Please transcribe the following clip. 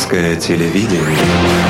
Советское телевидение.